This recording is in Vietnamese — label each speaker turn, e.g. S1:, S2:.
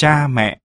S1: cha mẹ.